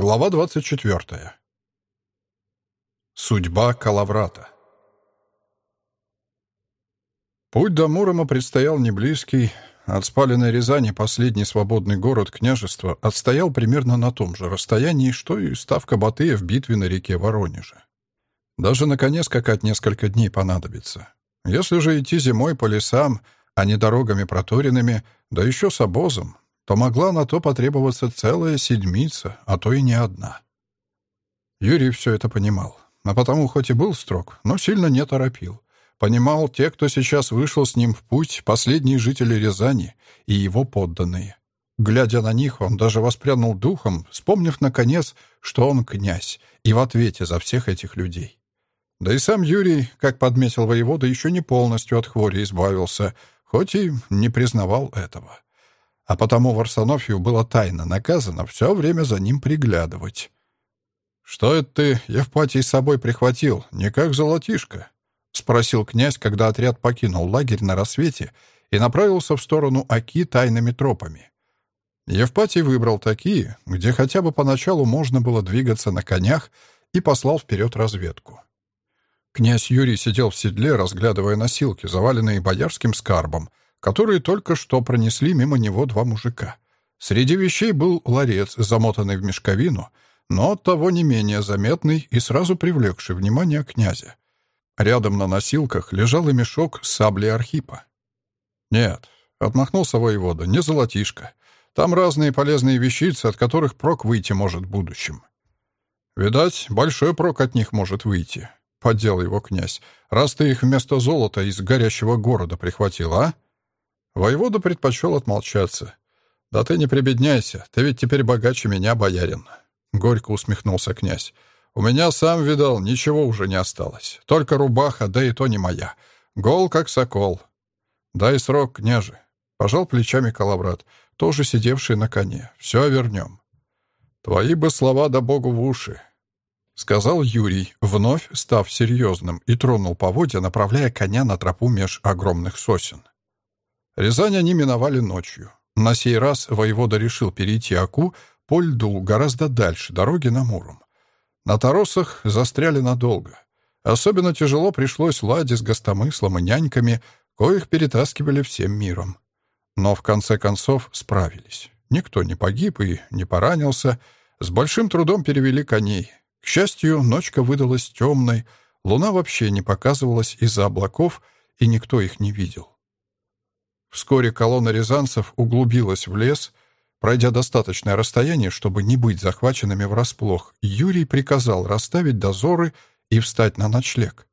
Глава 24. Судьба Калаврата. Путь до Мурома предстоял неблизкий. От спаленной Рязани последний свободный город княжества отстоял примерно на том же расстоянии, что и ставка Батыя в битве на реке Воронеже. Даже на коне скакать несколько дней понадобится. Если же идти зимой по лесам, а не дорогами проторенными, да еще с обозом, то могла на то потребоваться целая седмица, а то и не одна. Юрий все это понимал, а потому хоть и был строг, но сильно не торопил. Понимал, те, кто сейчас вышел с ним в путь, последние жители Рязани и его подданные. Глядя на них, он даже воспрянул духом, вспомнив, наконец, что он князь и в ответе за всех этих людей. Да и сам Юрий, как подметил воевода, еще не полностью от хвори избавился, хоть и не признавал этого а потому Варсонофию было тайно наказано все время за ним приглядывать. «Что это ты, Евпатий, с собой прихватил? Не как золотишко?» — спросил князь, когда отряд покинул лагерь на рассвете и направился в сторону Аки тайными тропами. Евпатий выбрал такие, где хотя бы поначалу можно было двигаться на конях, и послал вперед разведку. Князь Юрий сидел в седле, разглядывая носилки, заваленные боярским скарбом, которые только что пронесли мимо него два мужика. Среди вещей был ларец, замотанный в мешковину, но того не менее заметный и сразу привлекший внимание князя. Рядом на носилках лежал и мешок с саблей Архипа. «Нет», — отмахнулся воевода, — «не золотишко. Там разные полезные вещицы, от которых прок выйти может в будущем». «Видать, большой прок от них может выйти», — поддел его князь, «раз ты их вместо золота из горящего города прихватил, а?» Воевода предпочел отмолчаться. «Да ты не прибедняйся, ты ведь теперь богаче меня, боярин». Горько усмехнулся князь. «У меня, сам видал, ничего уже не осталось. Только рубаха, да и то не моя. Гол, как сокол». «Дай срок, княже». Пожал плечами Калаврат, тоже сидевший на коне. «Все вернем». «Твои бы слова да богу в уши», — сказал Юрий, вновь став серьезным, и тронул поводья, направляя коня на тропу меж огромных сосен. Рязань они миновали ночью. На сей раз воевода решил перейти Аку по льду гораздо дальше дороги на Муром. На Торосах застряли надолго. Особенно тяжело пришлось Ладе с гостомыслом и няньками, коих перетаскивали всем миром. Но в конце концов справились. Никто не погиб и не поранился. С большим трудом перевели коней. К счастью, ночка выдалась темной, луна вообще не показывалась из-за облаков, и никто их не видел. Вскоре колонна рязанцев углубилась в лес. Пройдя достаточное расстояние, чтобы не быть захваченными врасплох, Юрий приказал расставить дозоры и встать на ночлег.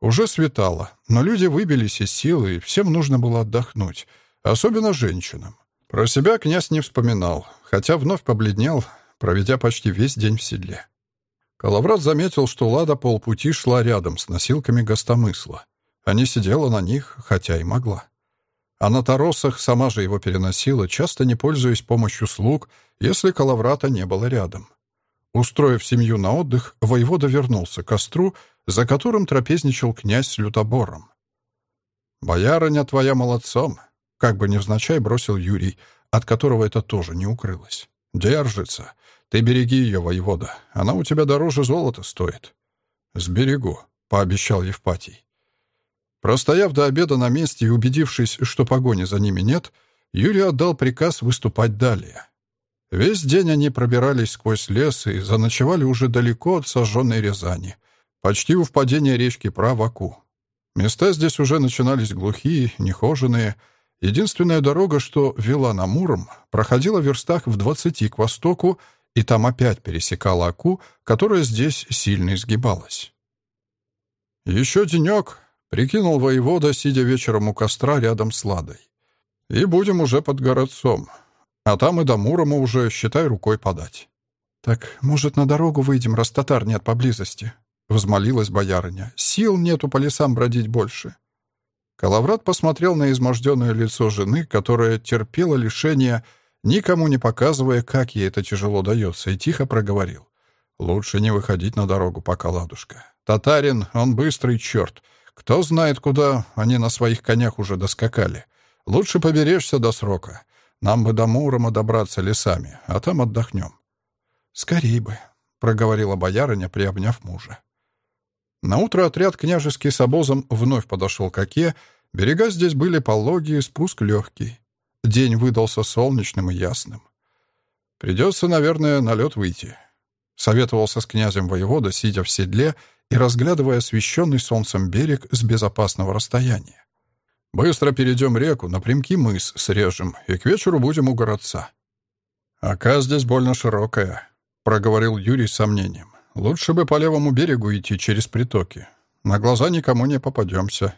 Уже светало, но люди выбились из сил, и всем нужно было отдохнуть, особенно женщинам. Про себя князь не вспоминал, хотя вновь побледнел, проведя почти весь день в седле. Калаврат заметил, что Лада полпути шла рядом с носилками гостомысла, а не сидела на них, хотя и могла. А на торосах сама же его переносила, часто не пользуясь помощью слуг, если Калаврата не было рядом. Устроив семью на отдых, воевода вернулся к костру, за которым трапезничал князь с лютобором. «Боярыня твоя молодцом!» — как бы невзначай бросил Юрий, от которого это тоже не укрылось. «Держится. Ты береги ее, воевода. Она у тебя дороже золота стоит». «Сберегу», — пообещал Евпатий. Простояв до обеда на месте и убедившись, что погони за ними нет, Юрий отдал приказ выступать далее. Весь день они пробирались сквозь лес и заночевали уже далеко от сожженной Рязани, почти у впадения речки Праваку. Места здесь уже начинались глухие, нехоженные. Единственная дорога, что вела на Муром, проходила в верстах в двадцати к востоку, и там опять пересекала Аку, которая здесь сильно изгибалась. Еще денек, Прикинул воевода, сидя вечером у костра рядом с Ладой. И будем уже под городцом. А там и до Мурома уже, считай, рукой подать. «Так, может, на дорогу выйдем, раз татар нет поблизости?» — взмолилась боярыня. «Сил нету по лесам бродить больше». Калаврат посмотрел на изможденное лицо жены, которая терпела лишение, никому не показывая, как ей это тяжело дается, и тихо проговорил. «Лучше не выходить на дорогу пока, ладушка. Татарин, он быстрый черт. Кто знает, куда они на своих конях уже доскакали. Лучше побережься до срока. Нам бы до Мурома добраться лесами, а там отдохнем. «Скорей бы», — проговорила боярыня, приобняв мужа. Наутро отряд княжеский с обозом вновь подошел к оке, берега здесь были пологие, спуск легкий. День выдался солнечным и ясным. «Придется, наверное, на лед выйти», — советовался с князем воевода, сидя в седле и разглядывая освещенный солнцем берег с безопасного расстояния. «Быстро перейдем реку, напрямки мыс срежем, и к вечеру будем у городца». «Ока здесь больно широкая», — проговорил Юрий с сомнением. «Лучше бы по левому берегу идти через притоки. На глаза никому не попадемся».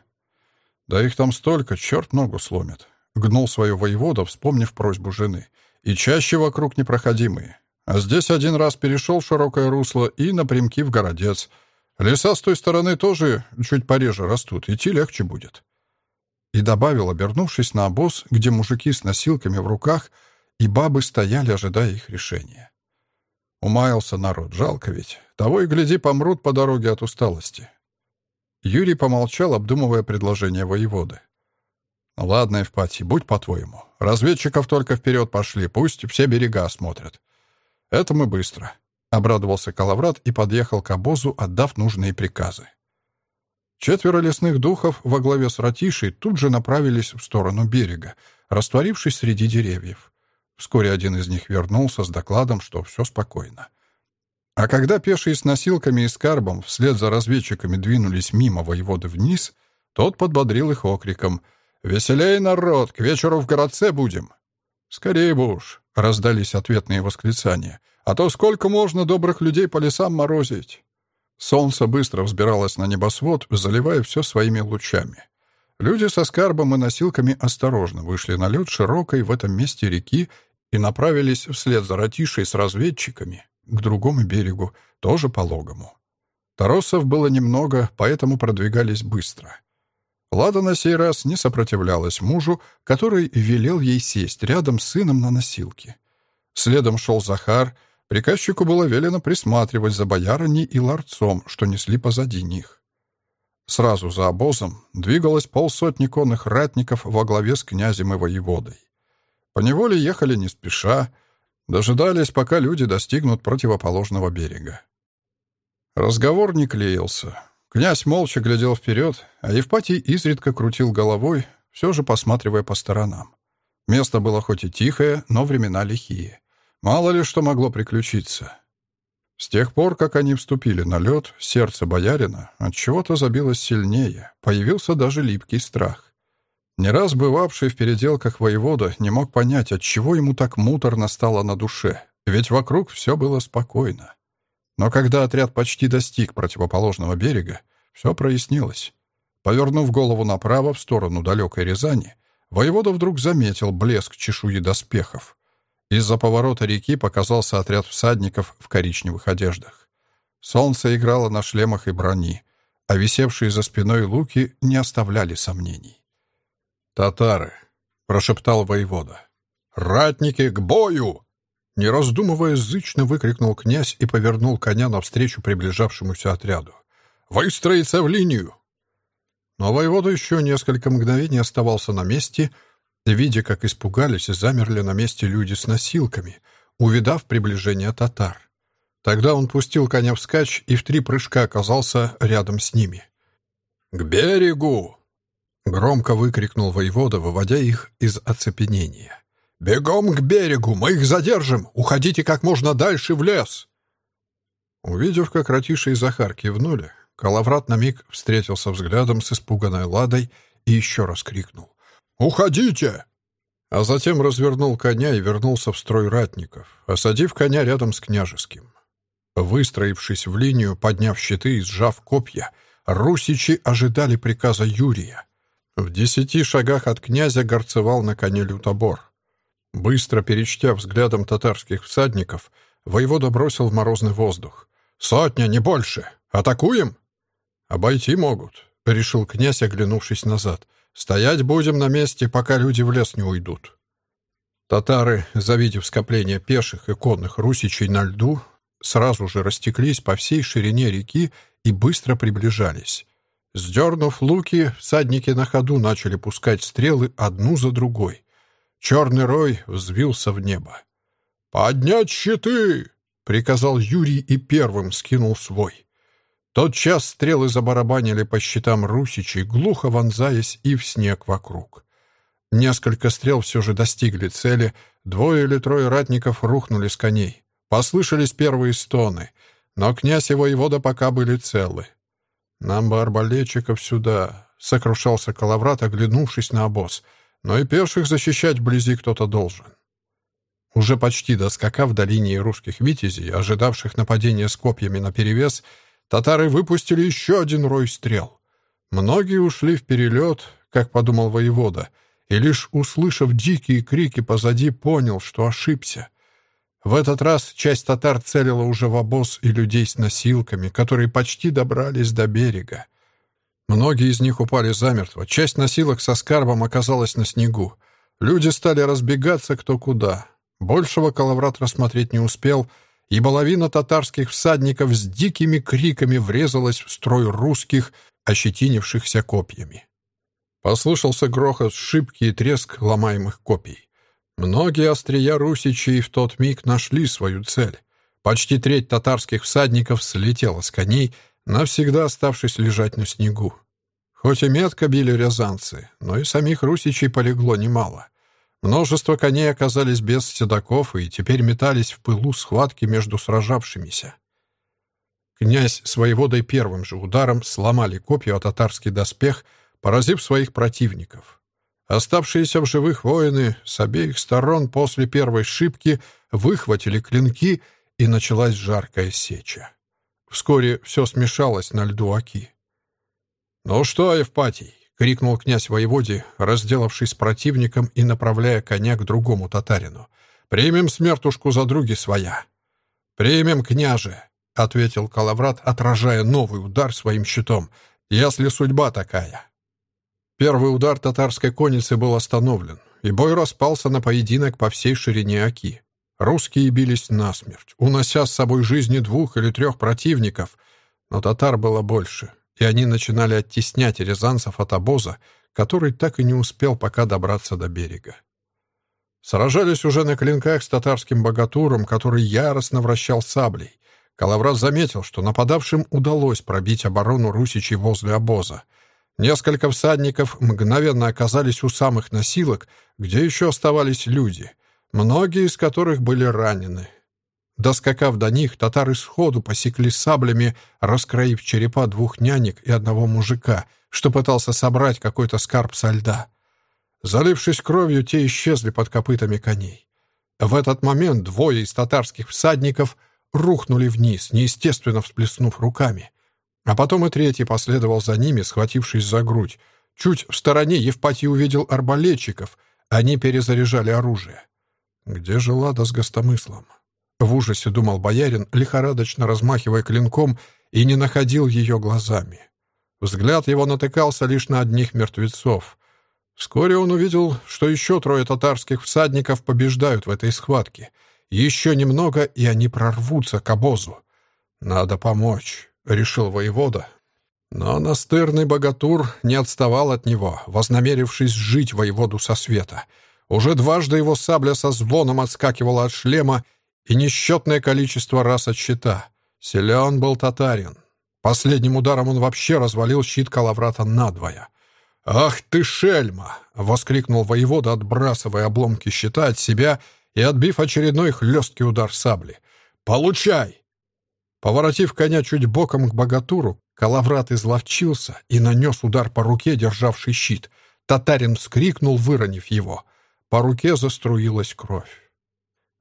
«Да их там столько, черт ногу сломит», — гнул свою воевода, вспомнив просьбу жены. «И чаще вокруг непроходимые. А здесь один раз перешел широкое русло и напрямки в городец. Леса с той стороны тоже чуть пореже растут, идти легче будет». И добавил, обернувшись на обоз, где мужики с носилками в руках и бабы стояли, ожидая их решения. Умаялся народ, жалко ведь. Того и гляди, помрут по дороге от усталости. Юрий помолчал, обдумывая предложение воеводы. «Ладно, Евпатий, будь по-твоему. Разведчиков только вперед пошли, пусть все берега осмотрят. Это мы быстро», — обрадовался Калаврат и подъехал к обозу, отдав нужные приказы. Четверо лесных духов во главе с Ратишей тут же направились в сторону берега, растворившись среди деревьев. Вскоре один из них вернулся с докладом, что все спокойно. А когда пешие с носилками и скарбом вслед за разведчиками двинулись мимо воеводы вниз, тот подбодрил их окриком «Веселей, народ! К вечеру в городце будем!» «Скорее бы уж!» — раздались ответные восклицания. «А то сколько можно добрых людей по лесам морозить!» Солнце быстро взбиралось на небосвод, заливая все своими лучами. Люди со скарбом и носилками осторожно вышли на лед широкой в этом месте реки и направились вслед за Ратишей с разведчиками к другому берегу, тоже пологому. Торосов было немного, поэтому продвигались быстро. Лада на сей раз не сопротивлялась мужу, который велел ей сесть рядом с сыном на носилке. Следом шел Захар — Приказчику было велено присматривать за боярыней и ларцом, что несли позади них. Сразу за обозом двигалось полсотни конных ратников во главе с князем и воеводой. По неволе ехали не спеша, дожидались, пока люди достигнут противоположного берега. Разговор не клеился. Князь молча глядел вперед, а Евпатий изредка крутил головой, все же посматривая по сторонам. Место было хоть и тихое, но времена лихие. Мало ли что могло приключиться. С тех пор, как они вступили на лед, сердце боярина от чего-то забилось сильнее, появился даже липкий страх. Не раз бывавший в переделках воевода не мог понять, от чего ему так муторно стало на душе, ведь вокруг все было спокойно. Но когда отряд почти достиг противоположного берега, все прояснилось. Повернув голову направо, в сторону далекой Рязани, воевода вдруг заметил блеск чешуи доспехов. Из-за поворота реки показался отряд всадников в коричневых одеждах. Солнце играло на шлемах и брони, а висевшие за спиной луки не оставляли сомнений. «Татары!» — прошептал воевода. «Ратники, к бою!» Не раздумывая, зычно выкрикнул князь и повернул коня навстречу приближавшемуся отряду. «Выстроиться в линию!» Но воевода еще несколько мгновений оставался на месте — видя, как испугались и замерли на месте люди с носилками, увидав приближение татар. Тогда он пустил коня вскачь и в три прыжка оказался рядом с ними. «К берегу!» — громко выкрикнул воевода, выводя их из оцепенения. «Бегом к берегу! Мы их задержим! Уходите как можно дальше в лес!» Увидев, как Ратиша и Захар кивнули, Калаврат на миг встретился взглядом с испуганной Ладой и еще раз крикнул. «Уходите!» А затем развернул коня и вернулся в строй ратников, осадив коня рядом с княжеским. Выстроившись в линию, подняв щиты и сжав копья, русичи ожидали приказа Юрия. В десяти шагах от князя горцевал на коне лютобор. Быстро перечтя взглядом татарских всадников, воевода бросил в морозный воздух. «Сотня, не больше! Атакуем?» «Обойти могут», — решил князь, оглянувшись назад — Стоять будем на месте, пока люди в лес не уйдут. Татары, завидев скопление пеших и конных русичей на льду, сразу же растеклись по всей ширине реки и быстро приближались. Сдернув луки, всадники на ходу начали пускать стрелы одну за другой. Черный рой взвился в небо. «Поднять щиты!» — приказал Юрий и первым скинул свой. Тот час стрелы забарабанили по щитам русичей, глухо вонзаясь и в снег вокруг. Несколько стрел все же достигли цели, двое или трое ратников рухнули с коней. Послышались первые стоны, но князь и воевода пока были целы. «Нам бы арбалетчиков сюда», — сокрушался Калаврат, оглянувшись на обоз. «Но и пеших защищать вблизи кто-то должен». Уже почти доскакав до линии русских витязей, ожидавших нападения с копьями наперевес, татары выпустили еще один рой стрел. Многие ушли в перелет, как подумал воевода, и лишь услышав дикие крики позади, понял, что ошибся. В этот раз часть татар целила уже в обоз и людей с носилками, которые почти добрались до берега. Многие из них упали замертво, часть носилок со скарбом оказалась на снегу. Люди стали разбегаться кто куда. Большего Калаврат рассмотреть не успел, и половина татарских всадников с дикими криками врезалась в строй русских, ощетинившихся копьями. Послышался грохот, шибки и треск ломаемых копий. Многие острия русичей в тот миг нашли свою цель. Почти треть татарских всадников слетела с коней, навсегда оставшись лежать на снегу. Хоть и метко били рязанцы, но и самих русичей полегло немало. Множество коней оказались без седаков и теперь метались в пылу схватки между сражавшимися. Князь с воеводой первым же ударом сломали копью о татарский доспех, поразив своих противников. Оставшиеся в живых воины с обеих сторон после первой шибки выхватили клинки, и началась жаркая сеча. Вскоре все смешалось на льду Аки. «Ну что, Евпатий?» — крикнул князь воеводе, разделавшись с противником и направляя коня к другому татарину. «Примем смертушку за други своя». «Примем, княже», — ответил Калаврат, отражая новый удар своим щитом, «если судьба такая». Первый удар татарской конницы был остановлен, и бой распался на поединок по всей ширине Оки. Русские бились насмерть, унося с собой жизни двух или трех противников, но татар было больше, и они начинали оттеснять рязанцев от обоза, который так и не успел пока добраться до берега. Сражались уже на клинках с татарским богатуром, который яростно вращал саблей. Калаврат заметил, что нападавшим удалось пробить оборону русичей возле обоза — Несколько всадников мгновенно оказались у самых носилок, где еще оставались люди, многие из которых были ранены. Доскакав до них, татары сходу посекли саблями, раскроив черепа двух нянек и одного мужика, что пытался собрать какой-то скарб со льда. Залившись кровью, те исчезли под копытами коней. В этот момент двое из татарских всадников рухнули вниз, неестественно всплеснув руками. А потом и третий последовал за ними, схватившись за грудь. Чуть в стороне Евпатий увидел арбалетчиков. Они перезаряжали оружие. Где же Лада с гостомыслом? В ужасе думал боярин, лихорадочно размахивая клинком, и не находил ее глазами. Взгляд его натыкался лишь на одних мертвецов. Вскоре он увидел, что еще трое татарских всадников побеждают в этой схватке. Еще немного, и они прорвутся к обозу. Надо помочь. — решил воевода. Но настырный богатур не отставал от него, вознамерившись жить воеводу со света. Уже дважды его сабля со звоном отскакивала от шлема и несчетное количество раз от щита. Силен был татарин. Последним ударом он вообще развалил щит Калаврата надвое. «Ах ты, шельма!» — воскликнул воевода, отбрасывая обломки щита от себя и отбив очередной хлесткий удар сабли. «Получай!» Поворотив коня чуть боком к богатуру, Калаврат изловчился и нанес удар по руке, державший щит. Татарин вскрикнул, выронив его. По руке заструилась кровь.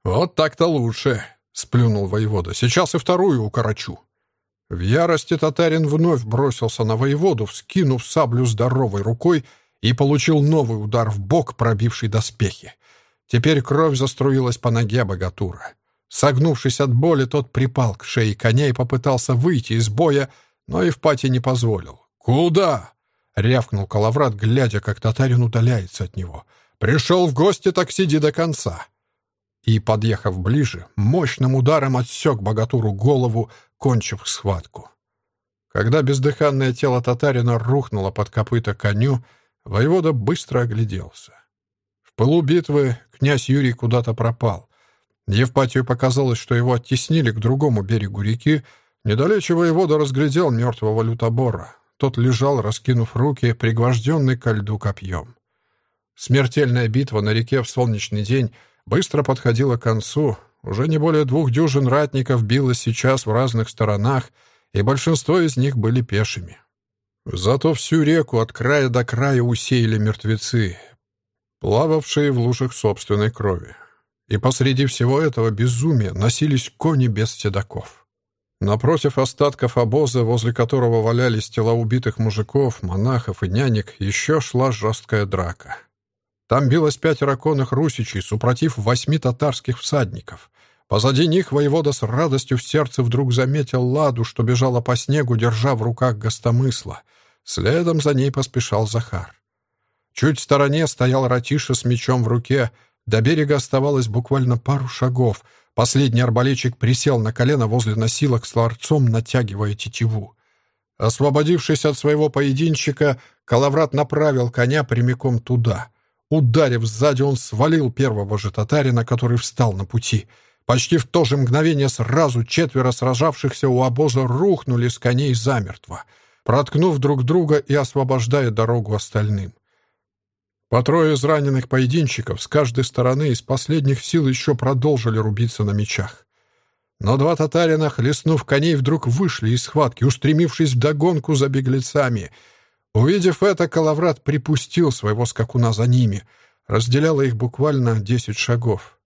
«Вот так-то лучше», — сплюнул воевода. «Сейчас и вторую укорочу». В ярости татарин вновь бросился на воеводу, вскинув саблю здоровой рукой и получил новый удар в бок, пробивший доспехи. Теперь кровь заструилась по ноге богатура. Согнувшись от боли, тот припал к шее коня и попытался выйти из боя, но Евпатий не позволил. «Куда?» — рявкнул Калаврат, глядя, как татарин удаляется от него. «Пришел в гости, так сиди до конца!» И, подъехав ближе, мощным ударом отсек богатуру голову, кончив схватку. Когда бездыханное тело татарина рухнуло под копыта коню, воевода быстро огляделся. В пылу битвы князь Юрий куда-то пропал. Евпатию показалось, что его оттеснили к другому берегу реки. Недалече воевода разглядел мертвого лютобора. Тот лежал, раскинув руки, пригвожденный ко льду копьем. Смертельная битва на реке в солнечный день быстро подходила к концу. Уже не более двух дюжин ратников билось сейчас в разных сторонах, и большинство из них были пешими. Зато всю реку от края до края усеяли мертвецы, плававшие в лужах собственной крови. И посреди всего этого безумия носились кони без седаков. Напротив остатков обоза, возле которого валялись тела убитых мужиков, монахов и нянек, еще шла жесткая драка. Там билось пятеро конных русичей, супротив восьми татарских всадников. Позади них воевода с радостью в сердце вдруг заметил ладу, что бежала по снегу, держа в руках гостомысла. Следом за ней поспешал Захар. Чуть в стороне стоял Ратиша с мечом в руке — до берега оставалось буквально пару шагов. Последний арбалетчик присел на колено возле носилок с ларцом, натягивая тетиву. Освободившись от своего поединчика, Калаврат направил коня прямиком туда. Ударив сзади, он свалил первого же татарина, который встал на пути. Почти в то же мгновение сразу четверо сражавшихся у обоза рухнули с коней замертво, проткнув друг друга и освобождая дорогу остальным. По трое из раненых поединщиков с каждой стороны из последних сил еще продолжили рубиться на мечах. Но два татарина, хлестнув коней, вдруг вышли из схватки, устремившись вдогонку за беглецами. Увидев это, Калаврат припустил своего скакуна за ними. Разделяло их буквально десять шагов.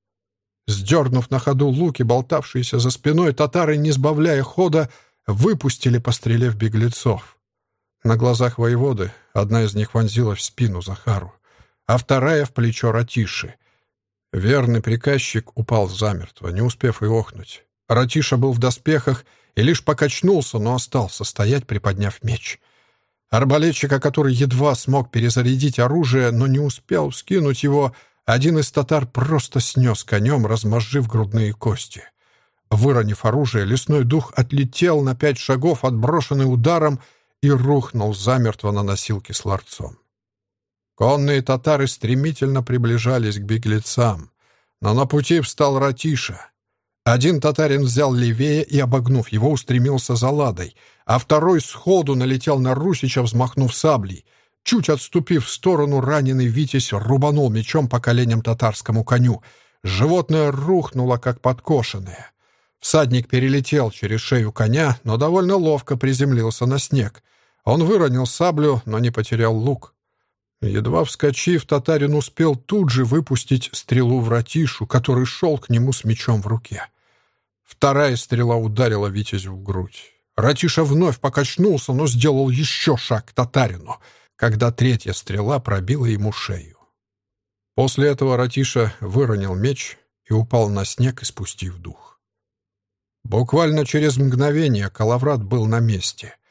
Сдернув на ходу луки, болтавшиеся за спиной, татары, не сбавляя хода, выпустили по стреле в беглецов. На глазах воеводы одна из них вонзила в спину Захару а вторая в плечо Ратиши. Верный приказчик упал замертво, не успев и охнуть. Ратиша был в доспехах и лишь покачнулся, но остался стоять, приподняв меч. Арбалетчика, который едва смог перезарядить оружие, но не успел скинуть его, один из татар просто снес конем, размозжив грудные кости. Выронив оружие, лесной дух отлетел на пять шагов, отброшенный ударом, и рухнул замертво на носилке с ларцом. Конные татары стремительно приближались к беглецам, но на пути встал Ратиша. Один татарин взял левее и, обогнув его, устремился за ладой, а второй сходу налетел на Русича, взмахнув саблей. Чуть отступив в сторону, раненый Витязь рубанул мечом по коленям татарскому коню. Животное рухнуло, как подкошенное. Всадник перелетел через шею коня, но довольно ловко приземлился на снег. Он выронил саблю, но не потерял лук. Едва вскочив, татарин успел тут же выпустить стрелу в ратишу, который шел к нему с мечом в руке. Вторая стрела ударила Витязю в грудь. Ратиша вновь покачнулся, но сделал еще шаг к татарину, когда третья стрела пробила ему шею. После этого Ратиша выронил меч и упал на снег, испустив дух. Буквально через мгновение Калаврат был на месте —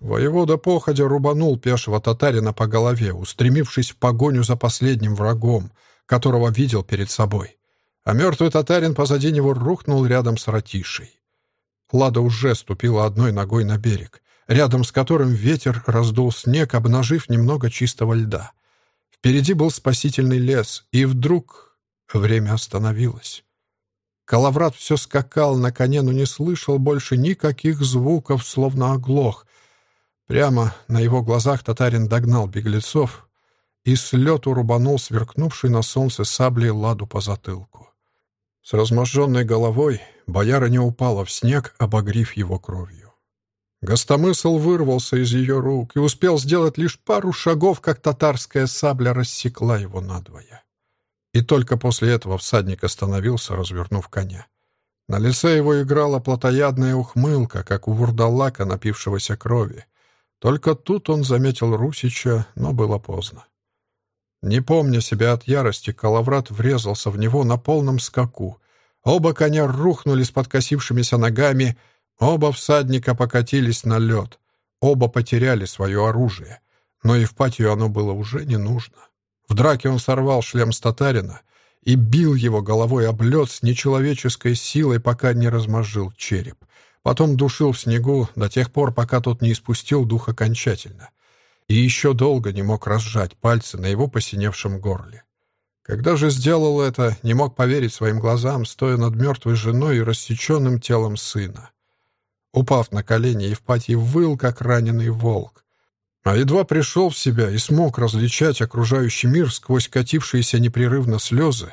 Воевода походя рубанул пешего татарина по голове, устремившись в погоню за последним врагом, которого видел перед собой. А мертвый татарин позади него рухнул рядом с Ратишей. Лада уже ступила одной ногой на берег, рядом с которым ветер раздул снег, обнажив немного чистого льда. Впереди был спасительный лес, и вдруг время остановилось. Калаврат все скакал на коне, но не слышал больше никаких звуков, словно оглох, Прямо на его глазах татарин догнал беглецов и с лету рубанул сверкнувший на солнце саблей ладу по затылку. С разможженной головой бояра не упала в снег, обогрив его кровью. Гостомысл вырвался из ее рук и успел сделать лишь пару шагов, как татарская сабля рассекла его надвое. И только после этого всадник остановился, развернув коня. На лице его играла плотоядная ухмылка, как у вурдалака, напившегося крови. Только тут он заметил Русича, но было поздно. Не помня себя от ярости, Калаврат врезался в него на полном скаку. Оба коня рухнули с подкосившимися ногами, оба всадника покатились на лед, оба потеряли свое оружие. Но Евпатию оно было уже не нужно. В драке он сорвал шлем с татарина и бил его головой об лед с нечеловеческой силой, пока не размозжил череп. Потом душил в снегу до тех пор, пока тот не испустил дух окончательно. И еще долго не мог разжать пальцы на его посиневшем горле. Когда же сделал это, не мог поверить своим глазам, стоя над мертвой женой и рассеченным телом сына. Упав на колени, Евпатий выл, как раненый волк. А едва пришел в себя и смог различать окружающий мир сквозь катившиеся непрерывно слезы,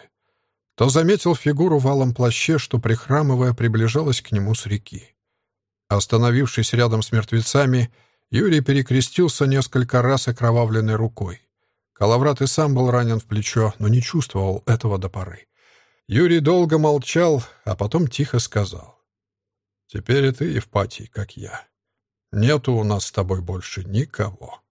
то заметил фигуру в алом плаще, что, прихрамывая, приближалась к нему с реки. Остановившись рядом с мертвецами, Юрий перекрестился несколько раз окровавленной рукой. Калаврат и сам был ранен в плечо, но не чувствовал этого до поры. Юрий долго молчал, а потом тихо сказал. «Теперь и ты, Евпатий, как я. Нету у нас с тобой больше никого».